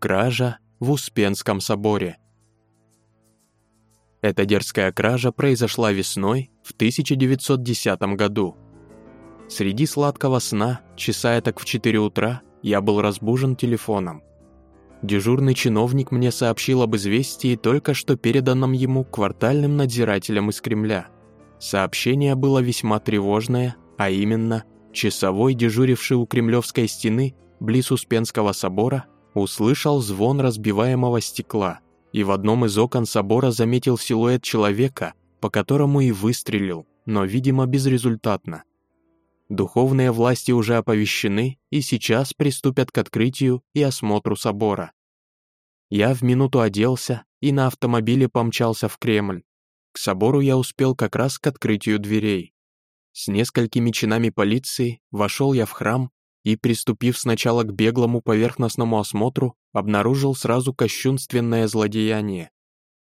Кража в Успенском соборе. Эта дерзкая кража произошла весной в 1910 году. Среди сладкого сна, часа так в 4 утра, я был разбужен телефоном. Дежурный чиновник мне сообщил об известии, только что переданном ему квартальным надзирателем из Кремля. Сообщение было весьма тревожное, а именно, часовой, дежуривший у Кремлевской стены, близ Успенского собора, услышал звон разбиваемого стекла и в одном из окон собора заметил силуэт человека, по которому и выстрелил, но, видимо, безрезультатно. Духовные власти уже оповещены и сейчас приступят к открытию и осмотру собора. Я в минуту оделся и на автомобиле помчался в Кремль. К собору я успел как раз к открытию дверей. С несколькими чинами полиции вошел я в храм и, приступив сначала к беглому поверхностному осмотру, обнаружил сразу кощунственное злодеяние.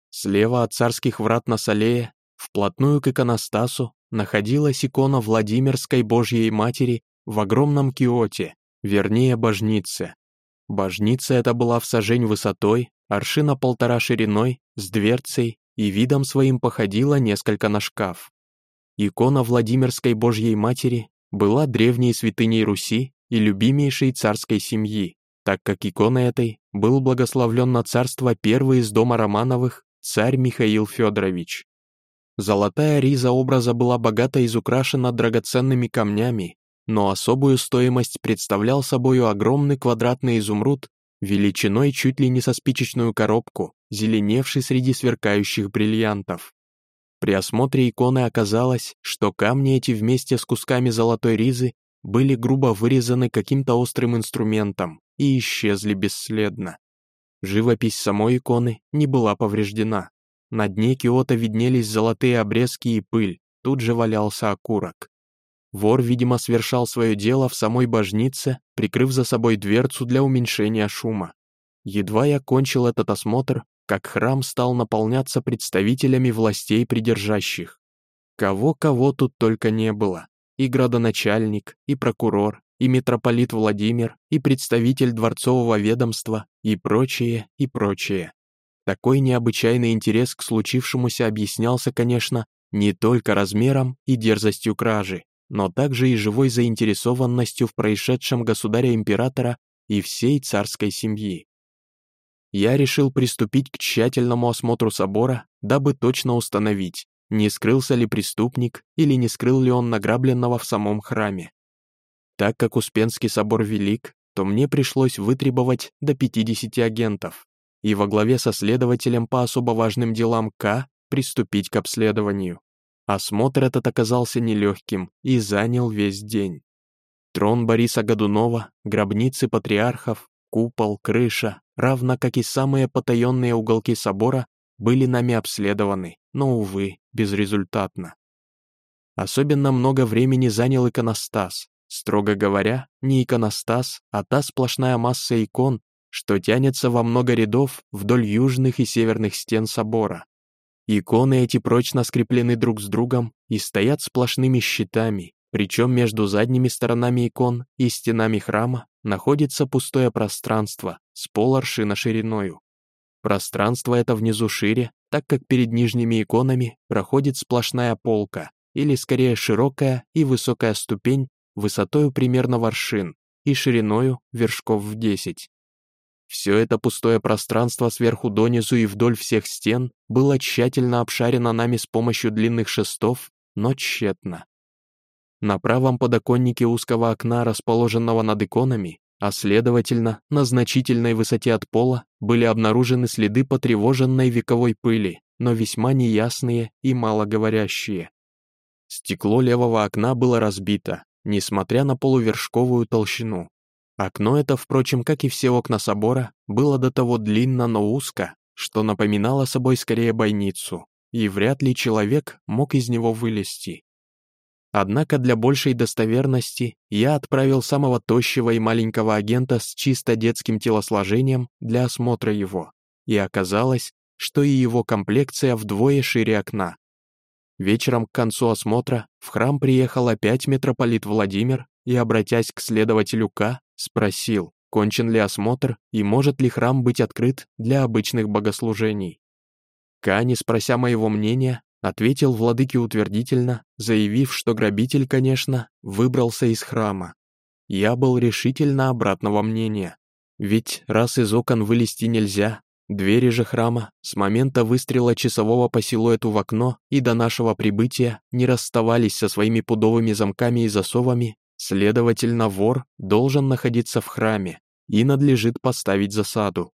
Слева от царских врат на Салее, вплотную к иконостасу, находилась икона Владимирской Божьей Матери в огромном киоте, вернее, божнице. Божница эта была в сажень высотой, аршина полтора шириной, с дверцей и видом своим походила несколько на шкаф. Икона Владимирской Божьей Матери была древней святыней Руси и любимейшей царской семьи, так как икона этой был благословлен на царство первый из дома Романовых царь Михаил Федорович. Золотая риза образа была богато изукрашена драгоценными камнями, но особую стоимость представлял собою огромный квадратный изумруд величиной чуть ли не со спичечную коробку, зеленевший среди сверкающих бриллиантов. При осмотре иконы оказалось, что камни эти вместе с кусками золотой ризы были грубо вырезаны каким-то острым инструментом и исчезли бесследно. Живопись самой иконы не была повреждена. На дне киота виднелись золотые обрезки и пыль, тут же валялся окурок. Вор, видимо, совершал свое дело в самой божнице, прикрыв за собой дверцу для уменьшения шума. Едва я кончил этот осмотр, как храм стал наполняться представителями властей придержащих. Кого-кого тут только не было и градоначальник, и прокурор, и митрополит Владимир, и представитель дворцового ведомства, и прочее, и прочее. Такой необычайный интерес к случившемуся объяснялся, конечно, не только размером и дерзостью кражи, но также и живой заинтересованностью в происшедшем государя-императора и всей царской семьи. Я решил приступить к тщательному осмотру собора, дабы точно установить, не скрылся ли преступник или не скрыл ли он награбленного в самом храме. Так как Успенский собор велик, то мне пришлось вытребовать до 50 агентов и во главе со следователем по особо важным делам К приступить к обследованию. Осмотр этот оказался нелегким и занял весь день. Трон Бориса Годунова, гробницы патриархов, купол, крыша, равно как и самые потаенные уголки собора, были нами обследованы, но, увы, безрезультатно. Особенно много времени занял иконостас. Строго говоря, не иконостас, а та сплошная масса икон, что тянется во много рядов вдоль южных и северных стен собора. Иконы эти прочно скреплены друг с другом и стоят сплошными щитами, причем между задними сторонами икон и стенами храма находится пустое пространство с поларшина шириною. Пространство это внизу шире, так как перед нижними иконами проходит сплошная полка, или скорее широкая и высокая ступень высотою примерно воршин и шириною вершков в 10. Все это пустое пространство сверху донизу и вдоль всех стен было тщательно обшарено нами с помощью длинных шестов, но тщетно. На правом подоконнике узкого окна, расположенного над иконами, а следовательно, на значительной высоте от пола были обнаружены следы потревоженной вековой пыли, но весьма неясные и малоговорящие. Стекло левого окна было разбито, несмотря на полувершковую толщину. Окно это, впрочем, как и все окна собора, было до того длинно, но узко, что напоминало собой скорее бойницу, и вряд ли человек мог из него вылезти. Однако для большей достоверности я отправил самого тощего и маленького агента с чисто детским телосложением для осмотра его, и оказалось, что и его комплекция вдвое шире окна. Вечером к концу осмотра в храм приехал опять митрополит Владимир и, обратясь к следователю К, спросил, кончен ли осмотр и может ли храм быть открыт для обычных богослужений. Кани, спрося моего мнения, ответил владыке утвердительно, заявив, что грабитель, конечно, выбрался из храма. Я был решительно обратного мнения. Ведь раз из окон вылезти нельзя, двери же храма с момента выстрела часового по силуэту в окно и до нашего прибытия не расставались со своими пудовыми замками и засовами, следовательно, вор должен находиться в храме и надлежит поставить засаду.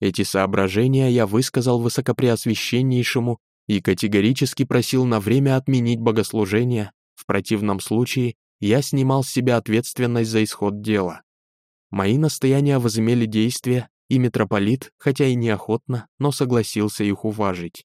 Эти соображения я высказал высокопреосвященнейшему и категорически просил на время отменить богослужение, в противном случае я снимал с себя ответственность за исход дела. Мои настояния возымели действие, и митрополит, хотя и неохотно, но согласился их уважить.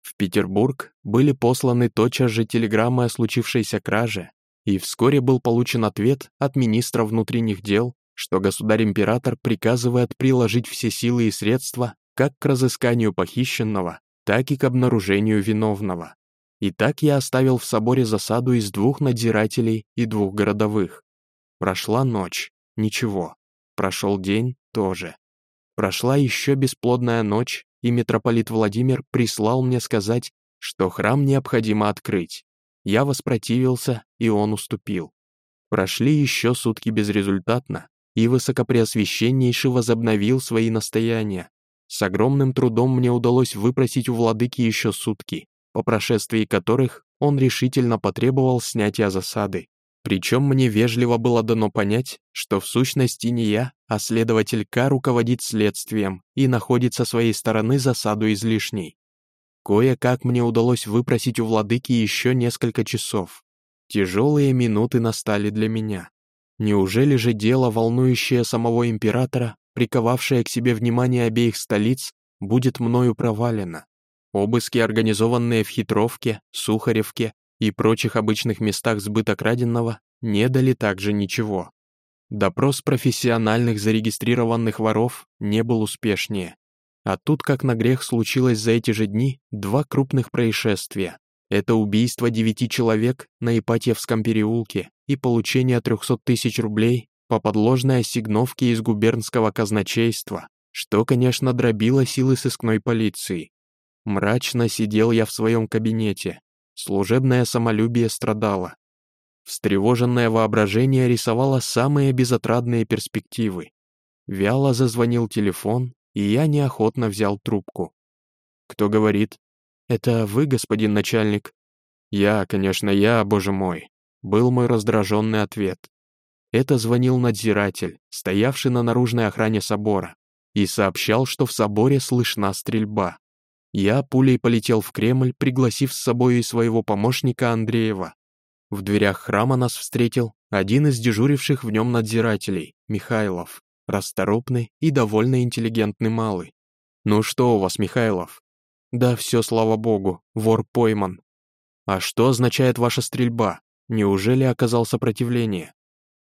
В Петербург были посланы тотчас же телеграммы о случившейся краже, и вскоре был получен ответ от министра внутренних дел, что государь-император приказывает приложить все силы и средства как к разысканию похищенного, так и к обнаружению виновного. И так я оставил в соборе засаду из двух надзирателей и двух городовых. Прошла ночь, ничего. Прошел день, тоже. Прошла еще бесплодная ночь, и митрополит Владимир прислал мне сказать, что храм необходимо открыть. Я воспротивился, и он уступил. Прошли еще сутки безрезультатно, и Высокопреосвященнейший возобновил свои настояния. С огромным трудом мне удалось выпросить у владыки еще сутки по прошествии которых он решительно потребовал снятия засады. Причем мне вежливо было дано понять, что в сущности не я, а следователь К руководит следствием и находит со своей стороны засаду излишней. Кое-как мне удалось выпросить у владыки еще несколько часов. Тяжелые минуты настали для меня. Неужели же дело, волнующее самого императора, приковавшее к себе внимание обеих столиц, будет мною провалено? Обыски, организованные в Хитровке, Сухаревке и прочих обычных местах сбыта краденного, не дали также ничего. Допрос профессиональных зарегистрированных воров не был успешнее. А тут, как на грех, случилось за эти же дни два крупных происшествия. Это убийство девяти человек на Ипатьевском переулке и получение 300 тысяч рублей по подложной ассигновке из губернского казначейства, что, конечно, дробило силы сыскной полиции. Мрачно сидел я в своем кабинете. Служебное самолюбие страдало. Встревоженное воображение рисовало самые безотрадные перспективы. Вяло зазвонил телефон, и я неохотно взял трубку. «Кто говорит?» «Это вы, господин начальник?» «Я, конечно, я, боже мой», — был мой раздраженный ответ. Это звонил надзиратель, стоявший на наружной охране собора, и сообщал, что в соборе слышна стрельба. Я пулей полетел в Кремль, пригласив с собой и своего помощника Андреева. В дверях храма нас встретил один из дежуривших в нем надзирателей, Михайлов, расторопный и довольно интеллигентный малый. «Ну что у вас, Михайлов?» «Да все, слава богу, вор пойман». «А что означает ваша стрельба? Неужели оказал сопротивление?»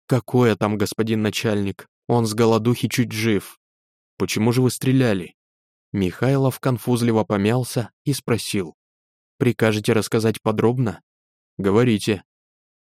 «Какое там, господин начальник? Он с голодухи чуть жив». «Почему же вы стреляли?» Михайлов конфузливо помялся и спросил. «Прикажете рассказать подробно?» «Говорите».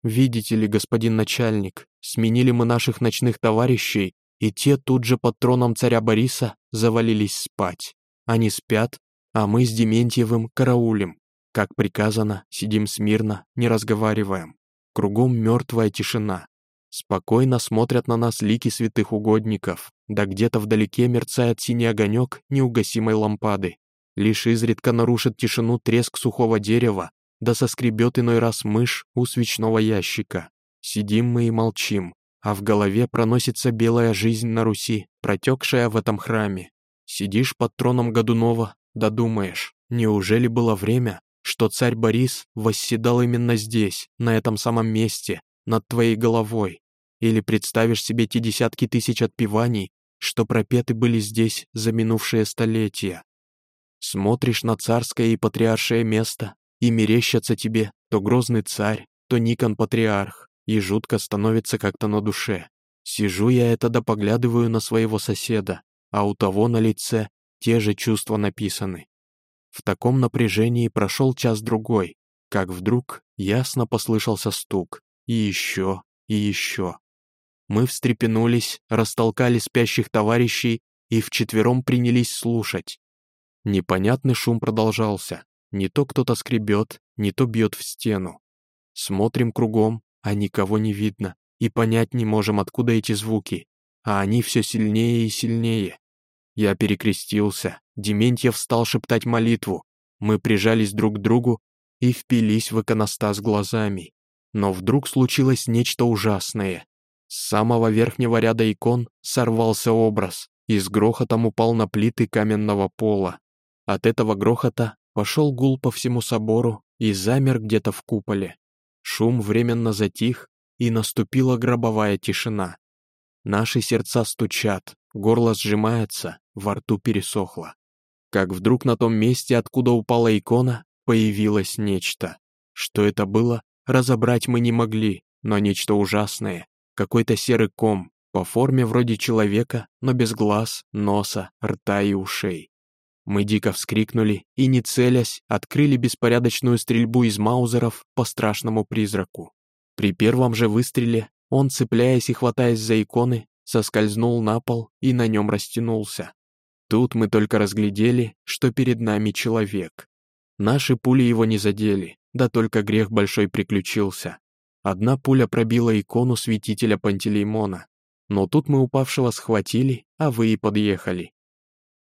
«Видите ли, господин начальник, сменили мы наших ночных товарищей, и те тут же под троном царя Бориса завалились спать. Они спят, а мы с Дементьевым караулем. Как приказано, сидим смирно, не разговариваем. Кругом мертвая тишина. Спокойно смотрят на нас лики святых угодников, да где-то вдалеке мерцает синий огонек неугасимой лампады. Лишь изредка нарушит тишину треск сухого дерева, да соскребет иной раз мышь у свечного ящика. Сидим мы и молчим, а в голове проносится белая жизнь на Руси, протекшая в этом храме. Сидишь под троном Годунова, да думаешь, неужели было время, что царь Борис восседал именно здесь, на этом самом месте, над твоей головой, или представишь себе те десятки тысяч отпеваний, что пропеты были здесь за минувшие столетия. Смотришь на царское и патриаршее место, и мерещатся тебе то грозный царь, то Никон патриарх, и жутко становится как-то на душе. Сижу я это да поглядываю на своего соседа, а у того на лице те же чувства написаны. В таком напряжении прошел час-другой, как вдруг ясно послышался стук, и еще, и еще. Мы встрепенулись, растолкали спящих товарищей и вчетвером принялись слушать. Непонятный шум продолжался. Не то кто-то скребет, не то бьет в стену. Смотрим кругом, а никого не видно, и понять не можем, откуда эти звуки. А они все сильнее и сильнее. Я перекрестился, Дементьев стал шептать молитву. Мы прижались друг к другу и впились в иконостас глазами. Но вдруг случилось нечто ужасное. С самого верхнего ряда икон сорвался образ и с грохотом упал на плиты каменного пола. От этого грохота пошел гул по всему собору и замер где-то в куполе. Шум временно затих, и наступила гробовая тишина. Наши сердца стучат, горло сжимается, во рту пересохло. Как вдруг на том месте, откуда упала икона, появилось нечто. Что это было, разобрать мы не могли, но нечто ужасное, какой-то серый ком, по форме вроде человека, но без глаз, носа, рта и ушей. Мы дико вскрикнули и, не целясь, открыли беспорядочную стрельбу из маузеров по страшному призраку. При первом же выстреле он, цепляясь и хватаясь за иконы, соскользнул на пол и на нем растянулся. Тут мы только разглядели, что перед нами человек. Наши пули его не задели, да только грех большой приключился. Одна пуля пробила икону святителя Пантелеймона. Но тут мы упавшего схватили, а вы и подъехали.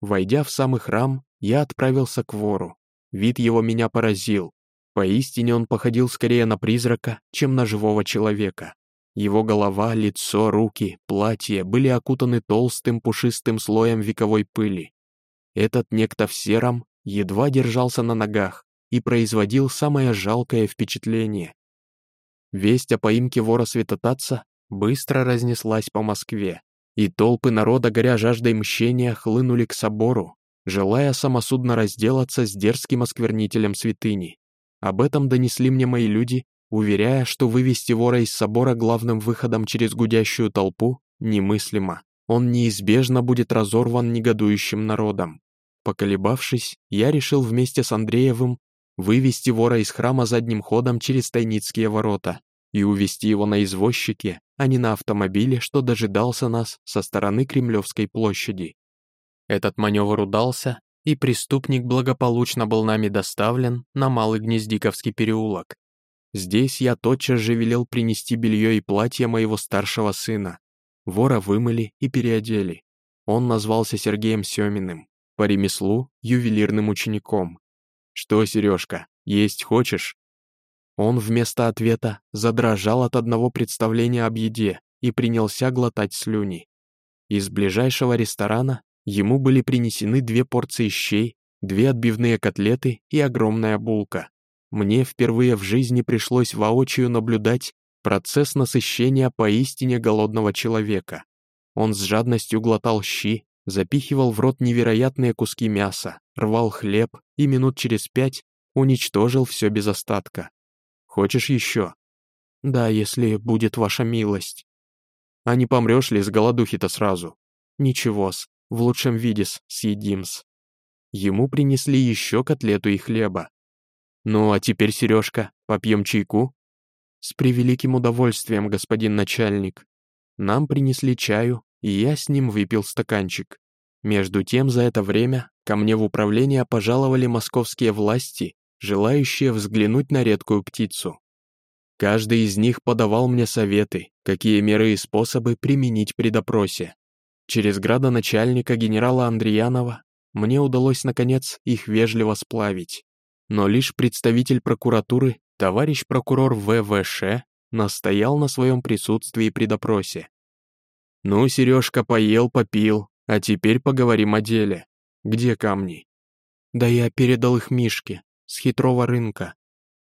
Войдя в самый храм, я отправился к вору. Вид его меня поразил. Поистине он походил скорее на призрака, чем на живого человека. Его голова, лицо, руки, платье были окутаны толстым пушистым слоем вековой пыли. Этот некто в сером едва держался на ногах и производил самое жалкое впечатление. Весть о поимке вора Святотатца быстро разнеслась по Москве, и толпы народа, горя жаждой мщения, хлынули к собору, желая самосудно разделаться с дерзким осквернителем святыни. Об этом донесли мне мои люди, уверяя, что вывести вора из собора главным выходом через гудящую толпу немыслимо. Он неизбежно будет разорван негодующим народом. Поколебавшись, я решил вместе с Андреевым вывести вора из храма задним ходом через Тайницкие ворота и увести его на извозчике, а не на автомобиле, что дожидался нас со стороны Кремлевской площади. Этот маневр удался, и преступник благополучно был нами доставлен на Малый Гнездиковский переулок. Здесь я тотчас же велел принести белье и платье моего старшего сына. Вора вымыли и переодели. Он назвался Сергеем Семиным, по ремеслу ювелирным учеником. «Что, Сережка, есть хочешь?» Он вместо ответа задрожал от одного представления об еде и принялся глотать слюни. Из ближайшего ресторана ему были принесены две порции щей, две отбивные котлеты и огромная булка. Мне впервые в жизни пришлось воочию наблюдать процесс насыщения поистине голодного человека. Он с жадностью глотал щи, запихивал в рот невероятные куски мяса, рвал хлеб и минут через пять уничтожил все без остатка. Хочешь еще? Да, если будет ваша милость. А не помрешь ли с голодухи-то сразу? Ничего-с, в лучшем виде-с, съедим-с. Ему принесли еще котлету и хлеба. Ну, а теперь, Сережка, попьем чайку? С превеликим удовольствием, господин начальник. Нам принесли чаю, и я с ним выпил стаканчик. Между тем, за это время ко мне в управление пожаловали московские власти, желающие взглянуть на редкую птицу. Каждый из них подавал мне советы, какие меры и способы применить при допросе. Через градоначальника генерала Андреянова мне удалось, наконец, их вежливо сплавить. Но лишь представитель прокуратуры, товарищ прокурор ВВШ, настоял на своем присутствии при допросе. «Ну, Сережка поел, попил, а теперь поговорим о деле. Где камни?» «Да я передал их Мишке, с хитрого рынка».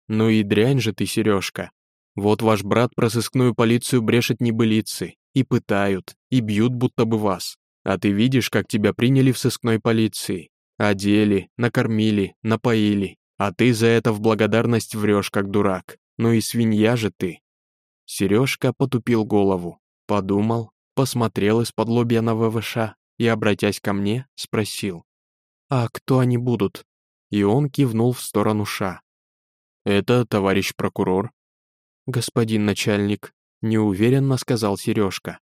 «Ну и дрянь же ты, Сережка. Вот ваш брат про сыскную полицию брешет небылицы, и пытают, и бьют будто бы вас. А ты видишь, как тебя приняли в сыскной полиции. Одели, накормили, напоили, а ты за это в благодарность врешь, как дурак. Ну и свинья же ты». Сережка потупил голову, подумал, посмотрел из-под лобья на ВВШ и, обратясь ко мне, спросил. «А кто они будут?» И он кивнул в сторону Ша. «Это товарищ прокурор». «Господин начальник», — неуверенно сказал Сережка.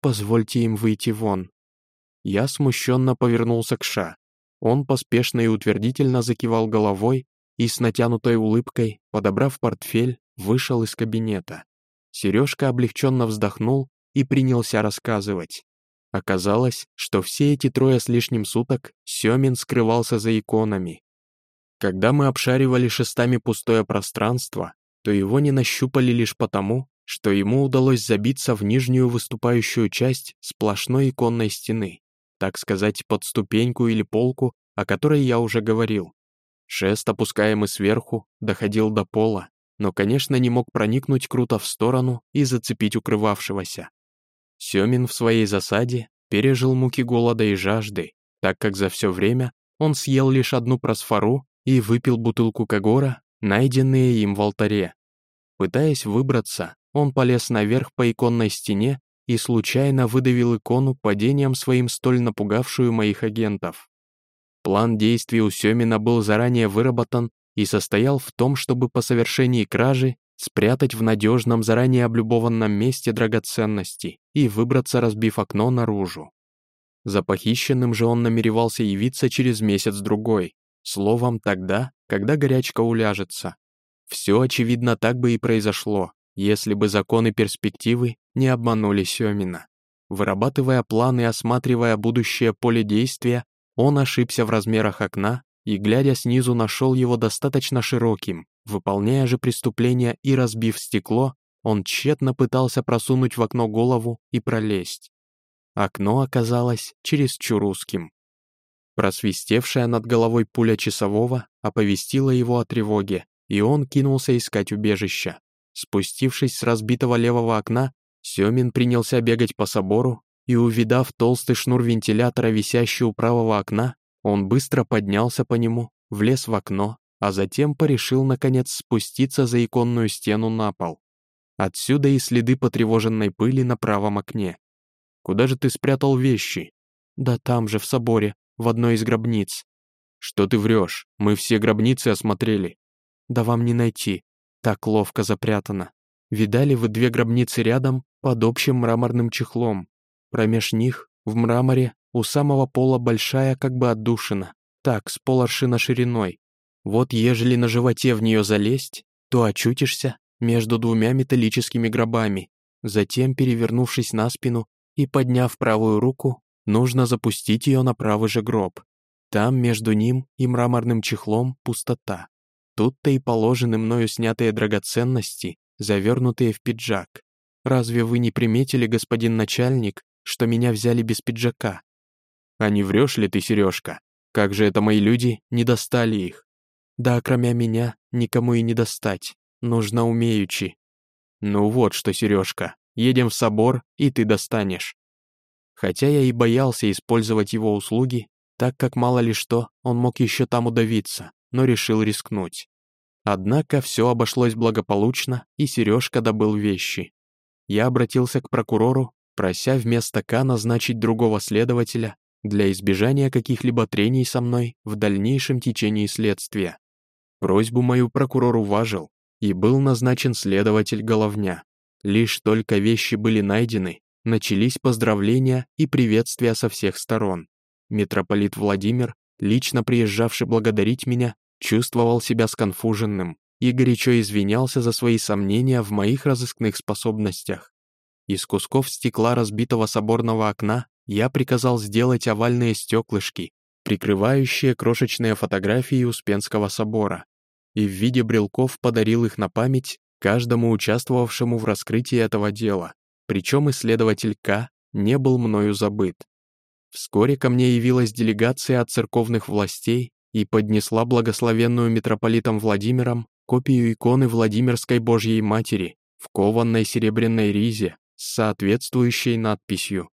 позвольте им выйти вон». Я смущенно повернулся к Ша. Он поспешно и утвердительно закивал головой и с натянутой улыбкой, подобрав портфель, вышел из кабинета. Сережка облегченно вздохнул и принялся рассказывать. Оказалось, что все эти трое с лишним суток Семин скрывался за иконами. Когда мы обшаривали шестами пустое пространство, то его не нащупали лишь потому, что ему удалось забиться в нижнюю выступающую часть сплошной иконной стены, так сказать, под ступеньку или полку, о которой я уже говорил. Шест, опускаемый сверху, доходил до пола, но, конечно, не мог проникнуть круто в сторону и зацепить укрывавшегося. Семин в своей засаде пережил муки голода и жажды, так как за все время он съел лишь одну просфору и выпил бутылку Кагора, найденные им в алтаре. Пытаясь выбраться, он полез наверх по иконной стене и случайно выдавил икону падением своим столь напугавшую моих агентов. План действий у Семина был заранее выработан и состоял в том, чтобы по совершении кражи спрятать в надежном, заранее облюбованном месте драгоценности и выбраться, разбив окно наружу. За похищенным же он намеревался явиться через месяц-другой, словом, тогда, когда горячка уляжется. Все, очевидно, так бы и произошло, если бы законы перспективы не обманули Семина. Вырабатывая планы и осматривая будущее поле действия, он ошибся в размерах окна и, глядя снизу, нашел его достаточно широким. Выполняя же преступление и разбив стекло, он тщетно пытался просунуть в окно голову и пролезть. Окно оказалось чересчур узким. Просвистевшая над головой пуля часового оповестила его о тревоге, и он кинулся искать убежища. Спустившись с разбитого левого окна, Семин принялся бегать по собору, и, увидав толстый шнур вентилятора, висящий у правого окна, он быстро поднялся по нему, влез в окно, а затем порешил, наконец, спуститься за иконную стену на пол. Отсюда и следы потревоженной пыли на правом окне. «Куда же ты спрятал вещи?» «Да там же, в соборе, в одной из гробниц». «Что ты врешь? Мы все гробницы осмотрели». «Да вам не найти. Так ловко запрятано. Видали вы две гробницы рядом под общим мраморным чехлом? Промеж них, в мраморе, у самого пола большая как бы отдушина, так, с поларшина шириной. Вот ежели на животе в нее залезть, то очутишься между двумя металлическими гробами. Затем, перевернувшись на спину и подняв правую руку, нужно запустить ее на правый же гроб. Там между ним и мраморным чехлом пустота. Тут-то и положены мною снятые драгоценности, завернутые в пиджак. Разве вы не приметили, господин начальник, что меня взяли без пиджака? А не врешь ли ты, Сережка? Как же это мои люди не достали их? Да, кроме меня, никому и не достать. Нужно умеючи. Ну вот что, Сережка, едем в собор, и ты достанешь. Хотя я и боялся использовать его услуги, так как мало ли что, он мог еще там удавиться, но решил рискнуть. Однако все обошлось благополучно, и Сережка добыл вещи. Я обратился к прокурору, прося вместо К назначить другого следователя, для избежания каких-либо трений со мной в дальнейшем течении следствия. Просьбу мою прокурор уважил, и был назначен следователь Головня. Лишь только вещи были найдены, начались поздравления и приветствия со всех сторон. Митрополит Владимир, лично приезжавший благодарить меня, чувствовал себя сконфуженным и горячо извинялся за свои сомнения в моих разыскных способностях. Из кусков стекла разбитого соборного окна я приказал сделать овальные стеклышки, прикрывающие крошечные фотографии Успенского собора, и в виде брелков подарил их на память каждому участвовавшему в раскрытии этого дела, причем исследователь К не был мною забыт. Вскоре ко мне явилась делегация от церковных властей и поднесла благословенную митрополитом Владимиром копию иконы Владимирской Божьей Матери в кованной серебряной ризе с соответствующей надписью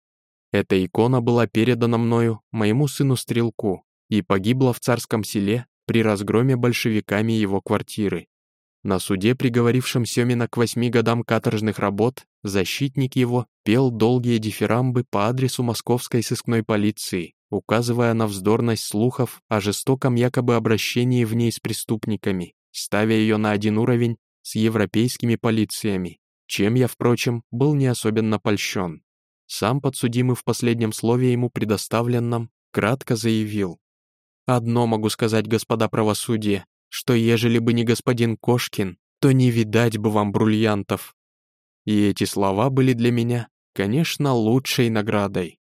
эта икона была передана мною моему сыну-стрелку и погибла в царском селе при разгроме большевиками его квартиры. На суде, приговорившем Семина к восьми годам каторжных работ, защитник его пел долгие дифирамбы по адресу московской сыскной полиции, указывая на вздорность слухов о жестоком якобы обращении в ней с преступниками, ставя ее на один уровень с европейскими полициями, чем я, впрочем, был не особенно польщен. Сам подсудимый в последнем слове ему предоставленном кратко заявил. «Одно могу сказать, господа правосудие, что ежели бы не господин Кошкин, то не видать бы вам бриллиантов». И эти слова были для меня, конечно, лучшей наградой.